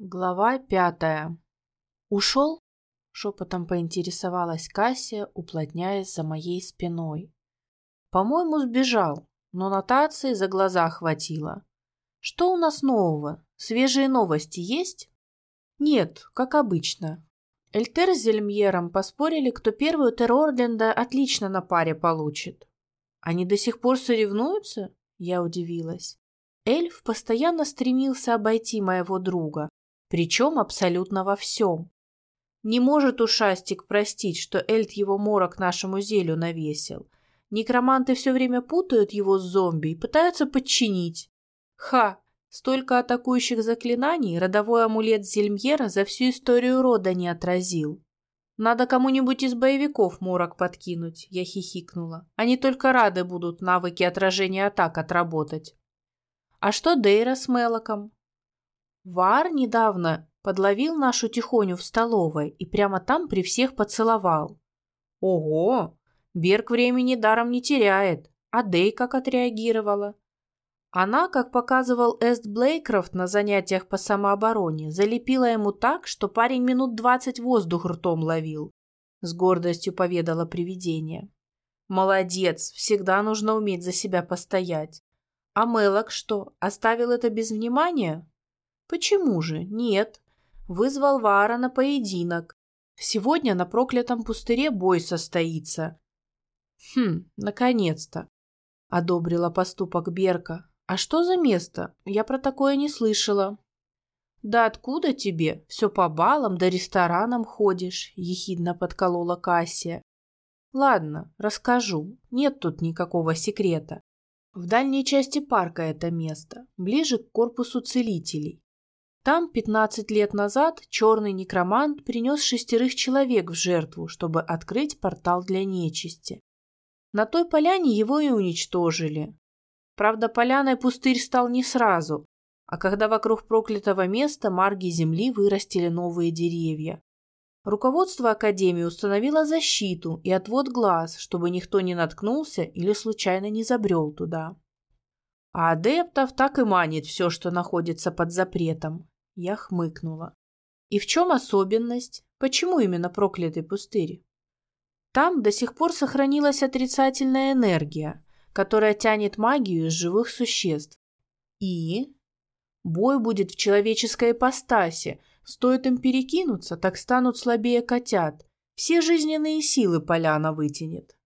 Глава пятая. «Ушел?» — шепотом поинтересовалась Кассия, уплотняясь за моей спиной. «По-моему, сбежал, но нотации за глаза хватило. Что у нас нового? Свежие новости есть?» «Нет, как обычно. Эльтер с Зельмьером поспорили, кто первую Террорленда отлично на паре получит. Они до сих пор соревнуются?» Я удивилась. Эльф постоянно стремился обойти моего друга, причем абсолютно во всем. Не может ушастик простить, что Эльт его морок нашему зелю навесил. Некроманты все время путают его с зомби и пытаются подчинить. Ха! Столько атакующих заклинаний родовой амулет Зельмьера за всю историю рода не отразил. Надо кому-нибудь из боевиков морок подкинуть, я хихикнула. Они только рады будут навыки отражения атак отработать. А что Дейра с Мелоком? Вар недавно подловил нашу тихоню в столовой и прямо там при всех поцеловал. Ого! Берг времени даром не теряет. А Дэй как отреагировала? Она, как показывал Эст Блейкрофт на занятиях по самообороне, залепила ему так, что парень минут двадцать воздух ртом ловил. С гордостью поведала привидение. Молодец, всегда нужно уметь за себя постоять. А Мелок что, оставил это без внимания? Почему же? Нет. Вызвал Вара на поединок. Сегодня на проклятом пустыре бой состоится. Хм, наконец-то. Одобрила поступок Берка. А что за место? Я про такое не слышала. Да откуда тебе? Все по балам да ресторанам ходишь, ехидно подколола Кассия. Ладно, расскажу. Нет тут никакого секрета. В дальней части парка это место, ближе к корпусу целителей. Там 15 лет назад черный некромант принес шестерых человек в жертву, чтобы открыть портал для нечисти. На той поляне его и уничтожили. Правда, поляной пустырь стал не сразу, а когда вокруг проклятого места марги земли вырастили новые деревья. Руководство Академии установило защиту и отвод глаз, чтобы никто не наткнулся или случайно не забрел туда. А адептов так и манит все, что находится под запретом. Я хмыкнула. И в чем особенность? Почему именно проклятый пустырь? Там до сих пор сохранилась отрицательная энергия, которая тянет магию из живых существ. И бой будет в человеческой ипостаси. Стоит им перекинуться, так станут слабее котят. Все жизненные силы поляна вытянет.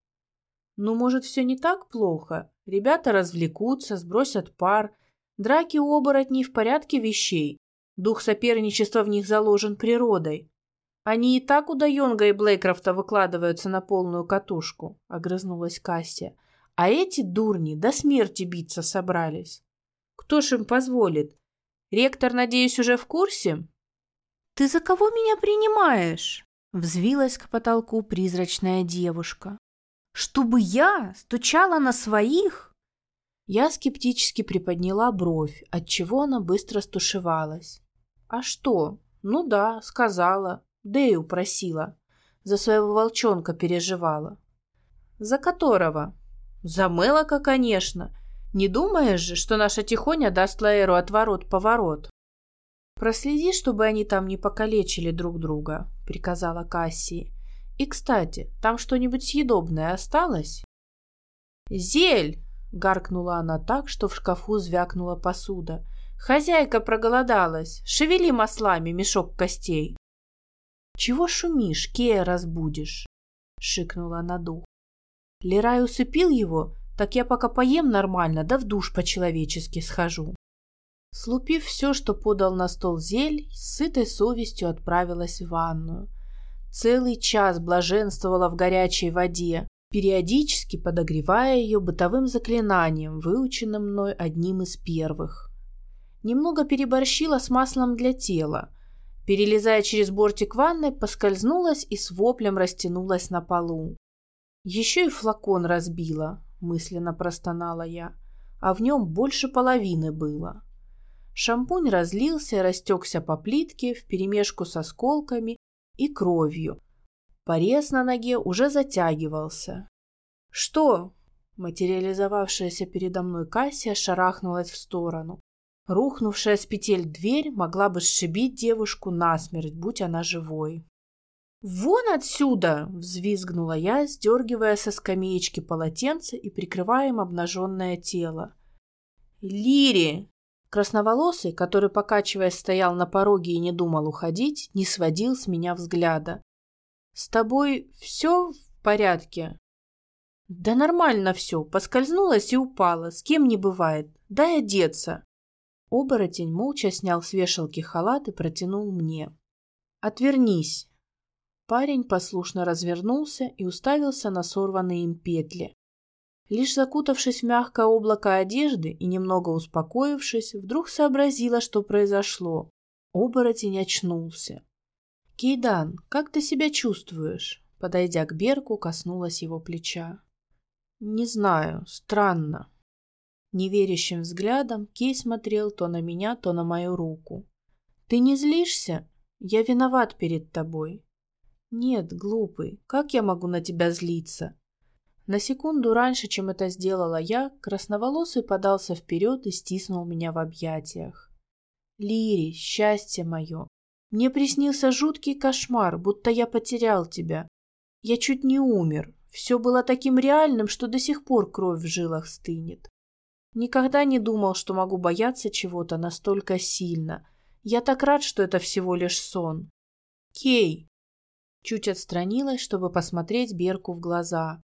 Ну, может, все не так плохо? Ребята развлекутся, сбросят пар. Драки у оборотней в порядке вещей. Дух соперничества в них заложен природой. Они и так у Дайонга и Блейкрофта выкладываются на полную катушку, — огрызнулась Кассия. А эти дурни до смерти биться собрались. Кто ж им позволит? Ректор, надеюсь, уже в курсе? Ты за кого меня принимаешь? Взвилась к потолку призрачная девушка. Чтобы я стучала на своих? Я скептически приподняла бровь, отчего она быстро стушевалась. А что? Ну да, сказала. Дэю просила. За своего волчонка переживала. За которого? За Мелока, конечно. Не думаешь же, что наша Тихоня даст Лаэру отворот-поворот? Проследи, чтобы они там не покалечили друг друга, приказала Кассии. И, кстати, там что-нибудь съедобное осталось? Зель! Гаркнула она так, что в шкафу звякнула посуда – Хозяйка проголодалась. Шевели маслами мешок костей. Чего шумишь, Кея разбудишь? Шикнула на дух. Лерай усыпил его, так я пока поем нормально, да в душ по-человечески схожу. Слупив все, что подал на стол зель, с сытой совестью отправилась в ванную. Целый час блаженствовала в горячей воде, периодически подогревая ее бытовым заклинанием, выученным мной одним из первых. Немного переборщила с маслом для тела. Перелезая через бортик ванны, поскользнулась и с воплем растянулась на полу. Еще и флакон разбила, мысленно простонала я, а в нем больше половины было. Шампунь разлился и растекся по плитке вперемешку с осколками и кровью. Порез на ноге уже затягивался. «Что?» Материализовавшаяся передо мной Кассия шарахнулась в сторону. Рухнувшая с петель дверь могла бы сшибить девушку насмерть, будь она живой. «Вон отсюда!» – взвизгнула я, сдергивая со скамеечки полотенце и прикрывая им обнаженное тело. «Лири!» Красноволосый, который, покачиваясь, стоял на пороге и не думал уходить, не сводил с меня взгляда. «С тобой все в порядке?» «Да нормально все. Поскользнулась и упала. С кем не бывает. Дай одеться». Оборотень молча снял с вешалки халат и протянул мне. «Отвернись». Парень послушно развернулся и уставился на сорванные им петли. Лишь закутавшись в мягкое облако одежды и немного успокоившись, вдруг сообразила, что произошло. Оборотень очнулся. «Кейдан, как ты себя чувствуешь?» Подойдя к Берку, коснулась его плеча. «Не знаю, странно». Неверящим взглядом Кей смотрел то на меня, то на мою руку. «Ты не злишься? Я виноват перед тобой». «Нет, глупый, как я могу на тебя злиться?» На секунду раньше, чем это сделала я, красноволосый подался вперед и стиснул меня в объятиях. «Лири, счастье мое! Мне приснился жуткий кошмар, будто я потерял тебя. Я чуть не умер. Все было таким реальным, что до сих пор кровь в жилах стынет. Никогда не думал, что могу бояться чего-то настолько сильно. Я так рад, что это всего лишь сон. Кей!» Чуть отстранилась, чтобы посмотреть Берку в глаза.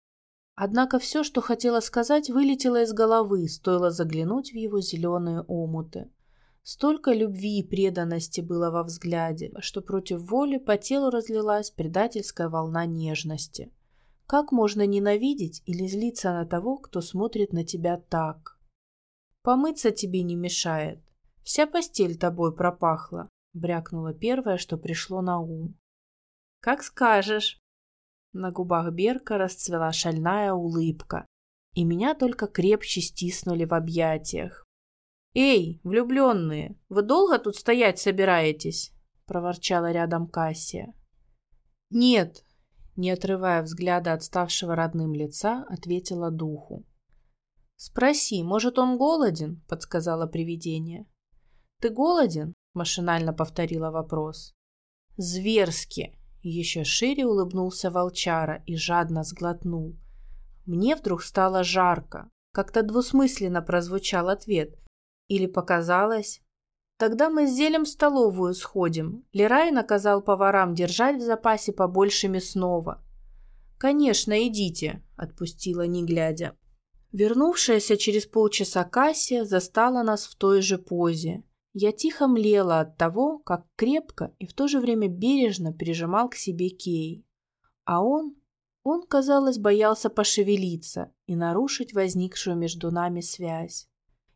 Однако все, что хотела сказать, вылетело из головы, стоило заглянуть в его зеленые омуты. Столько любви и преданности было во взгляде, что против воли по телу разлилась предательская волна нежности. Как можно ненавидеть или злиться на того, кто смотрит на тебя так? Помыться тебе не мешает. Вся постель тобой пропахла, брякнула первое, что пришло на ум. Как скажешь, на губах Берка расцвела шальная улыбка, и меня только крепче стиснули в объятиях. «Эй, влюбленные, вы долго тут стоять собираетесь?» – проворчала рядом Кассия. «Нет», – не отрывая взгляда от ставшего родным лица, ответила духу. «Спроси, может, он голоден?» – подсказала привидение. «Ты голоден?» – машинально повторила вопрос. «Зверски!» Еще шире улыбнулся волчара и жадно сглотнул. Мне вдруг стало жарко. Как-то двусмысленно прозвучал ответ. Или показалось? Тогда мы с зелем столовую сходим. Лерай наказал поварам держать в запасе побольше мясного. «Конечно, идите», — отпустила, не глядя. Вернувшаяся через полчаса Кассия застала нас в той же позе. Я тихо млела от того, как крепко и в то же время бережно прижимал к себе Кей. А он, он, казалось, боялся пошевелиться и нарушить возникшую между нами связь.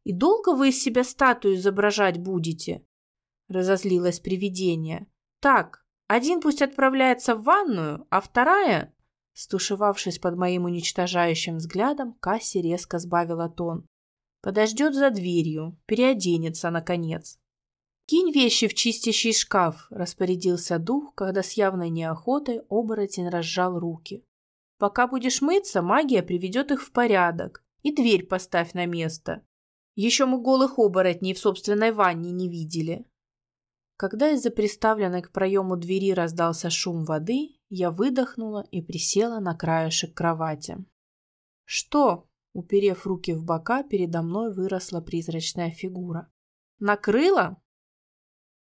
«И долго вы из себя статую изображать будете?» Разозлилось привидение. «Так, один пусть отправляется в ванную, а вторая...» Стушевавшись под моим уничтожающим взглядом, Касси резко сбавила тон. Подождет за дверью, переоденется, наконец. «Кинь вещи в чистящий шкаф», – распорядился дух, когда с явной неохотой оборотень разжал руки. «Пока будешь мыться, магия приведет их в порядок. И дверь поставь на место. Еще мы голых оборотней в собственной ванне не видели». Когда из-за приставленной к проему двери раздался шум воды, я выдохнула и присела на краешек кровати. «Что?» Уперев руки в бока, передо мной выросла призрачная фигура. «Накрыла?»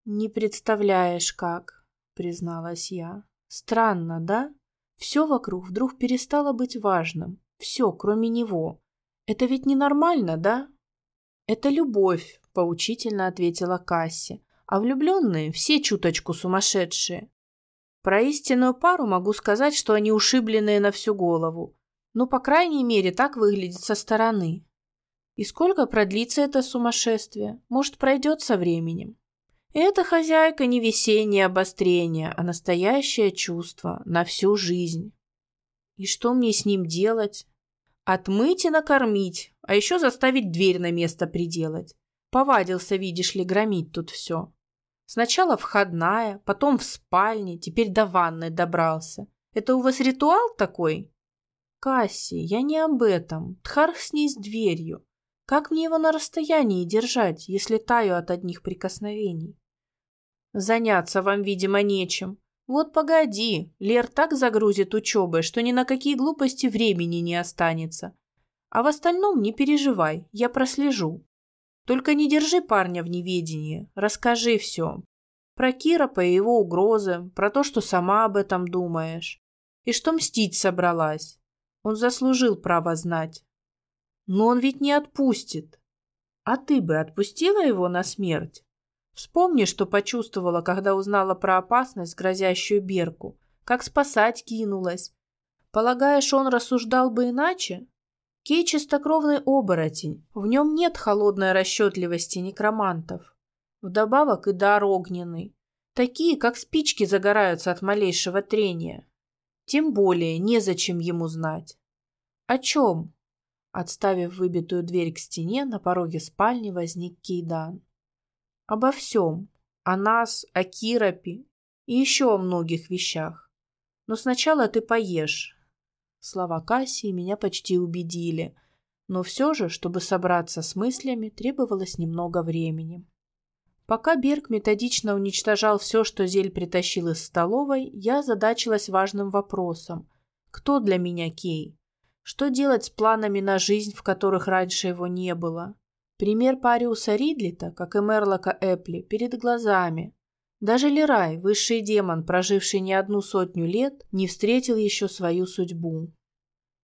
«Не представляешь, как», — призналась я. «Странно, да? Все вокруг вдруг перестало быть важным. Все, кроме него. Это ведь ненормально, да?» «Это любовь», — поучительно ответила Касси. «А влюбленные все чуточку сумасшедшие. Про истинную пару могу сказать, что они ушибленные на всю голову. Ну, по крайней мере, так выглядит со стороны. И сколько продлится это сумасшествие? Может, пройдет со временем? Это, хозяйка, не весеннее обострение, а настоящее чувство на всю жизнь. И что мне с ним делать? Отмыть и накормить, а еще заставить дверь на место приделать. Повадился, видишь ли, громить тут все. Сначала входная, потом в спальне, теперь до ванной добрался. Это у вас ритуал такой? Касси, я не об этом. Тхарх с ней с дверью. Как мне его на расстоянии держать, если таю от одних прикосновений? Заняться вам, видимо, нечем. Вот погоди, Лер так загрузит учебой, что ни на какие глупости времени не останется. А в остальном не переживай, я прослежу. Только не держи парня в неведении, расскажи все. Про Кира по его угрозы, про то, что сама об этом думаешь. И что мстить собралась. Он заслужил право знать. Но он ведь не отпустит. А ты бы отпустила его на смерть? Вспомни, что почувствовала, когда узнала про опасность, грозящую Берку. Как спасать кинулась. Полагаешь, он рассуждал бы иначе? Кей чистокровный оборотень. В нем нет холодной расчетливости некромантов. Вдобавок и дар огненный. Такие, как спички, загораются от малейшего трения. Тем более незачем ему знать. О чем? Отставив выбитую дверь к стене, на пороге спальни возник Кейдан. «Обо всем. О нас, о Киропе и еще о многих вещах. Но сначала ты поешь». Слова Кассии меня почти убедили, но все же, чтобы собраться с мыслями, требовалось немного времени. Пока Берг методично уничтожал все, что Зель притащил из столовой, я задачилась важным вопросом. Кто для меня Кей? Что делать с планами на жизнь, в которых раньше его не было? Пример Париуса Ридлита, как и Мерлока Эпли, перед глазами. Даже Лерай, высший демон, проживший не одну сотню лет, не встретил еще свою судьбу.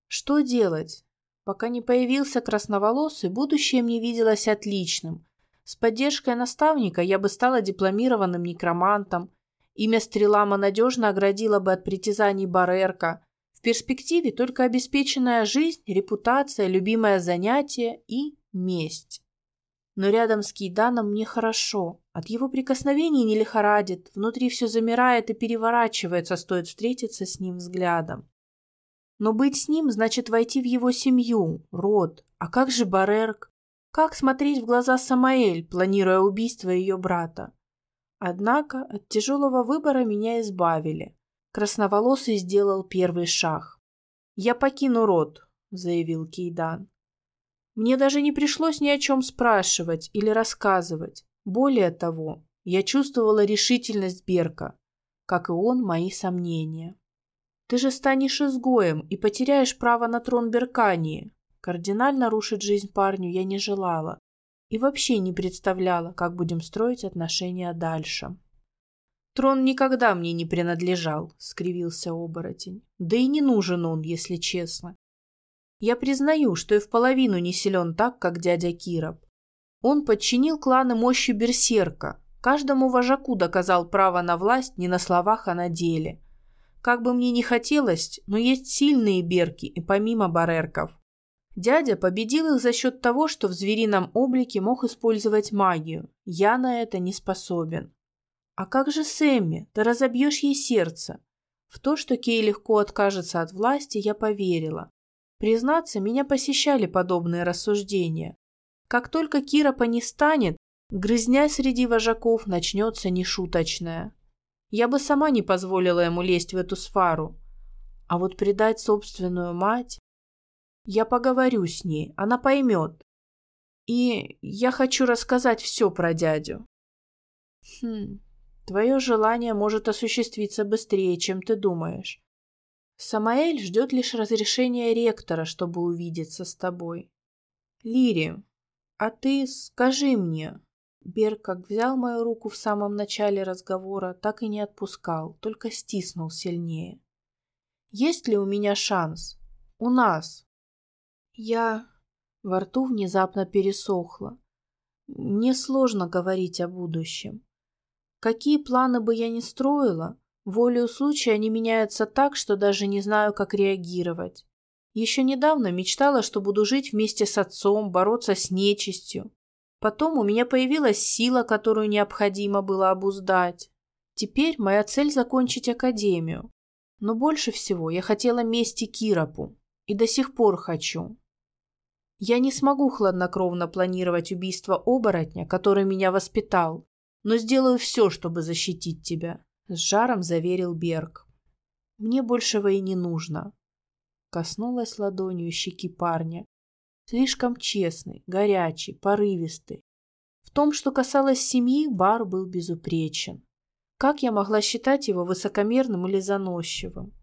Что делать? Пока не появился красноволосый, будущее мне виделось отличным. С поддержкой наставника я бы стала дипломированным некромантом. Имя Стрелама надежно оградило бы от притязаний Барерка, перспективе только обеспеченная жизнь, репутация, любимое занятие и месть. Но рядом с Кейданом мне хорошо. От его прикосновений не лихорадит, внутри все замирает и переворачивается, стоит встретиться с ним взглядом. Но быть с ним значит войти в его семью, род. А как же Барерк? Как смотреть в глаза Самаэль, планируя убийство ее брата? Однако от тяжелого выбора меня избавили. Красноволосый сделал первый шаг. «Я покину род», — заявил Кейдан. Мне даже не пришлось ни о чем спрашивать или рассказывать. Более того, я чувствовала решительность Берка, как и он мои сомнения. «Ты же станешь изгоем и потеряешь право на трон Беркании». Кардинально рушить жизнь парню я не желала и вообще не представляла, как будем строить отношения дальше. «Трон никогда мне не принадлежал», — скривился оборотень. «Да и не нужен он, если честно. Я признаю, что и в половину не силен так, как дядя Кироп. Он подчинил кланы мощи берсерка, каждому вожаку доказал право на власть не на словах, а на деле. Как бы мне ни хотелось, но есть сильные берки и помимо барерков. Дядя победил их за счет того, что в зверином облике мог использовать магию. Я на это не способен. А как же Сэмми? Ты разобьешь ей сердце. В то, что Кей легко откажется от власти, я поверила. Признаться, меня посещали подобные рассуждения. Как только Киропа не станет, грызня среди вожаков начнется нешуточная. Я бы сама не позволила ему лезть в эту сфару. А вот предать собственную мать... Я поговорю с ней, она поймет. И я хочу рассказать все про дядю. Хм, Твое желание может осуществиться быстрее, чем ты думаешь. Самаэль ждет лишь разрешения ректора, чтобы увидеться с тобой. Лири, а ты скажи мне. Берг как взял мою руку в самом начале разговора, так и не отпускал, только стиснул сильнее. Есть ли у меня шанс? У нас. Я... Во рту внезапно пересохло. Мне сложно говорить о будущем. Какие планы бы я ни строила, волею случая они меняются так, что даже не знаю, как реагировать. Еще недавно мечтала, что буду жить вместе с отцом, бороться с нечистью. Потом у меня появилась сила, которую необходимо было обуздать. Теперь моя цель – закончить академию. Но больше всего я хотела мести Киропу. И до сих пор хочу. Я не смогу хладнокровно планировать убийство оборотня, который меня воспитал, но сделаю все, чтобы защитить тебя», — с жаром заверил Берг. «Мне большего и не нужно». Коснулась ладонью щеки парня. Слишком честный, горячий, порывистый. В том, что касалось семьи, Бар был безупречен. Как я могла считать его высокомерным или заносчивым?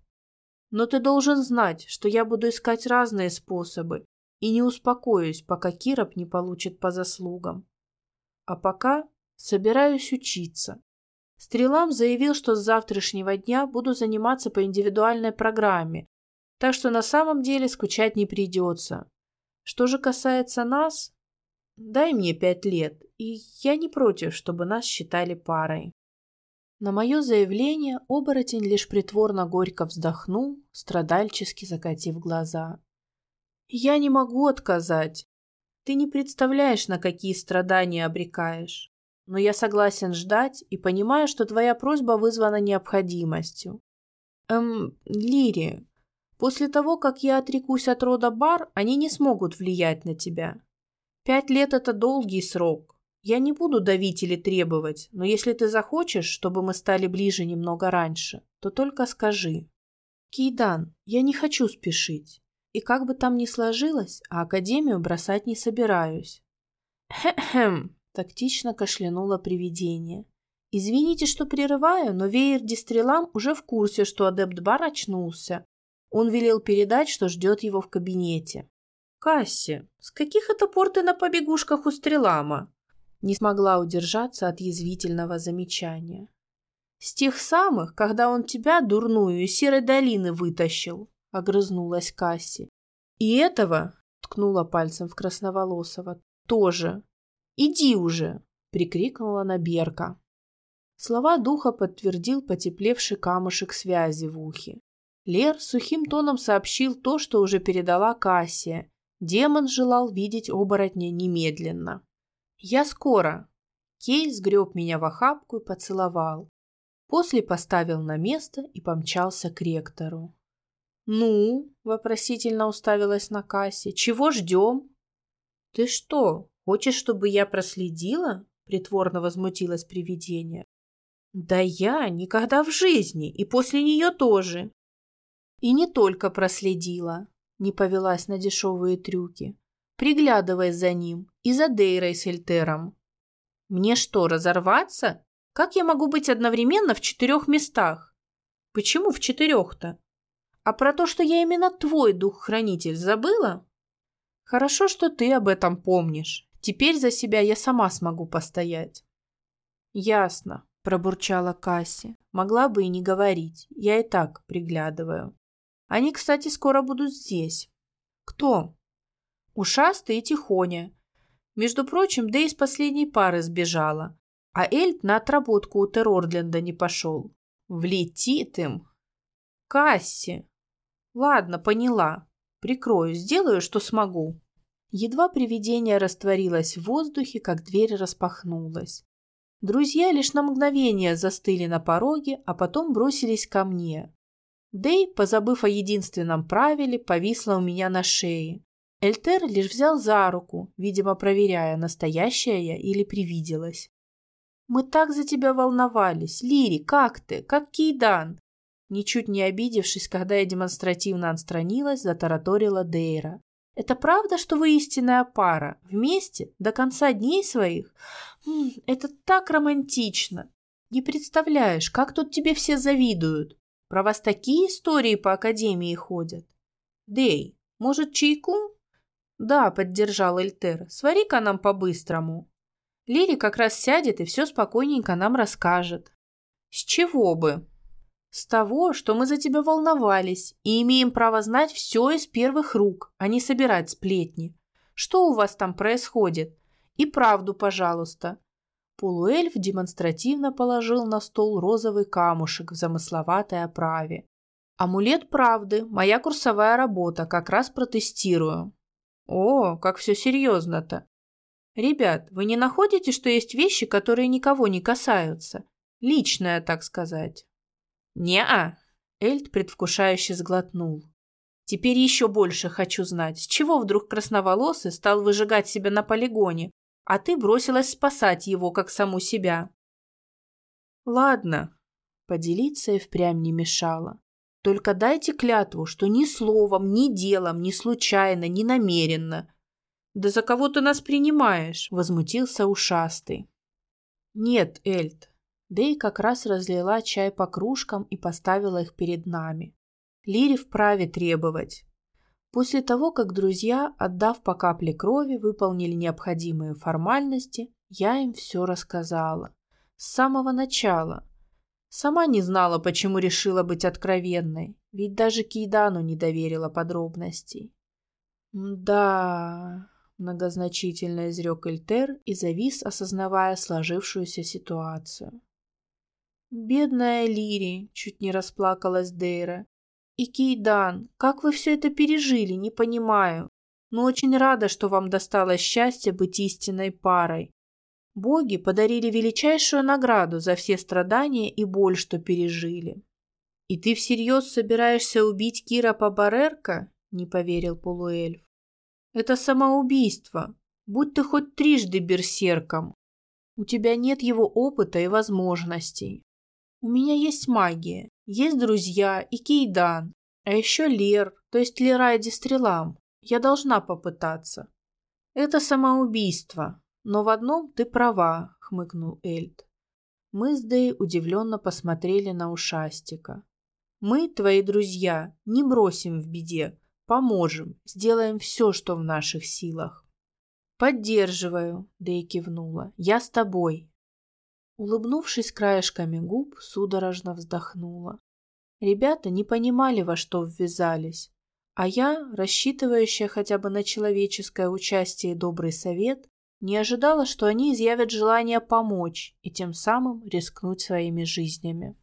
Но ты должен знать, что я буду искать разные способы и не успокоюсь, пока Кироп не получит по заслугам. А пока собираюсь учиться. Стрелам заявил, что с завтрашнего дня буду заниматься по индивидуальной программе, так что на самом деле скучать не придется. Что же касается нас, дай мне пять лет, и я не против, чтобы нас считали парой. На мое заявление оборотень лишь притворно горько вздохнул, страдальчески закатив глаза. «Я не могу отказать. Ты не представляешь, на какие страдания обрекаешь. Но я согласен ждать и понимаю, что твоя просьба вызвана необходимостью. Эм, Лири, после того, как я отрекусь от рода Бар, они не смогут влиять на тебя. Пять лет – это долгий срок. Я не буду давить или требовать, но если ты захочешь, чтобы мы стали ближе немного раньше, то только скажи. Кейдан, я не хочу спешить. И как бы там ни сложилось, а академию бросать не собираюсь. Хе-хем, тактично кашлянуло привидение. Извините, что прерываю, но веер Дистрелам уже в курсе, что адепт Бар очнулся. Он велел передать, что ждет его в кабинете. Касси, с каких это пор ты на побегушках у Стрелама? Не смогла удержаться от язвительного замечания. «С тех самых, когда он тебя, дурную, из серой долины вытащил», — огрызнулась Касси. «И этого», — ткнула пальцем в Красноволосого, — «тоже. Иди уже», — прикрикнула на Берка. Слова духа подтвердил потеплевший камушек связи в ухе. Лер сухим тоном сообщил то, что уже передала Кассия. Демон желал видеть оборотня немедленно. «Я скоро!» Кей сгреб меня в охапку и поцеловал. После поставил на место и помчался к ректору. «Ну?» – вопросительно уставилась на кассе. «Чего ждем?» «Ты что, хочешь, чтобы я проследила?» – притворно возмутилось привидение. «Да я никогда в жизни, и после нее тоже!» «И не только проследила», – не повелась на дешевые трюки приглядывая за ним и за Дейрой с Эльтером. Мне что, разорваться? Как я могу быть одновременно в четырех местах? Почему в четырех-то? А про то, что я именно твой дух-хранитель, забыла? Хорошо, что ты об этом помнишь. Теперь за себя я сама смогу постоять. Ясно, пробурчала Касси. Могла бы и не говорить. Я и так приглядываю. Они, кстати, скоро будут здесь. Кто? Ушастый и Тихоня. Между прочим, да из последней пары сбежала. А Эльт на отработку у Террорленда не пошел. Влетит им. Касси. Ладно, поняла. Прикрою, сделаю, что смогу. Едва привидение растворилось в воздухе, как дверь распахнулась. Друзья лишь на мгновение застыли на пороге, а потом бросились ко мне. Дэй, позабыв о единственном правиле, повисла у меня на шее. Эльтер лишь взял за руку, видимо, проверяя, настоящая я или привиделась. «Мы так за тебя волновались. Лири, как ты? Как Кейдан?» Ничуть не обидевшись, когда я демонстративно отстранилась, затараторила Дейра. «Это правда, что вы истинная пара? Вместе? До конца дней своих? М -м, это так романтично! Не представляешь, как тут тебе все завидуют. Про вас такие истории по Академии ходят. Дей, может, чайку?» «Да», — поддержал Эльтер, — «свари-ка нам по-быстрому. Лири как раз сядет и все спокойненько нам расскажет». «С чего бы?» «С того, что мы за тебя волновались и имеем право знать все из первых рук, а не собирать сплетни. Что у вас там происходит? И правду, пожалуйста». Полуэльф демонстративно положил на стол розовый камушек в замысловатой оправе. «Амулет правды, моя курсовая работа, как раз протестирую. О, как все серьезно-то. Ребят, вы не находите, что есть вещи, которые никого не касаются? Личное, так сказать. Не-а. Эльд предвкушающе сглотнул. Теперь еще больше хочу знать, с чего вдруг красноволосый стал выжигать себя на полигоне, а ты бросилась спасать его, как саму себя. Ладно, поделиться и впрямь не мешало. Только дайте клятву, что ни словом, ни делом, ни случайно, ни намеренно. Да за кого ты нас принимаешь?» – возмутился ушастый. «Нет, Эльт». Дэй как раз разлила чай по кружкам и поставила их перед нами. Лире вправе требовать. После того, как друзья, отдав по капле крови, выполнили необходимые формальности, я им все рассказала. С самого начала. Сама не знала, почему решила быть откровенной, ведь даже Кейдану не доверила подробностей. «Да...» — многозначительно изрек Эльтер и завис, осознавая сложившуюся ситуацию. «Бедная Лири!» — чуть не расплакалась Дейра. «И Кейдан, как вы все это пережили, не понимаю. Но очень рада, что вам досталось счастье быть истинной парой. Боги подарили величайшую награду за все страдания и боль, что пережили. «И ты всерьез собираешься убить Кира Пабарерка?» – не поверил полуэльф. «Это самоубийство. Будь ты хоть трижды берсерком. У тебя нет его опыта и возможностей. У меня есть магия, есть друзья и Кейдан, а еще Лер, то есть Лерайди Стрелам. Я должна попытаться. Это самоубийство, но в одном ты права, хмыкнул Эльд. Мы с Дэй удивленно посмотрели на ушастика. Мы, твои друзья, не бросим в беде, поможем, сделаем все, что в наших силах. Поддерживаю, Дэй кивнула. Я с тобой. Улыбнувшись краешками губ, судорожно вздохнула. Ребята не понимали, во что ввязались, а я, рассчитывающая хотя бы на человеческое участие и добрый совет, не ожидала, что они изъявят желание помочь и тем самым рискнуть своими жизнями.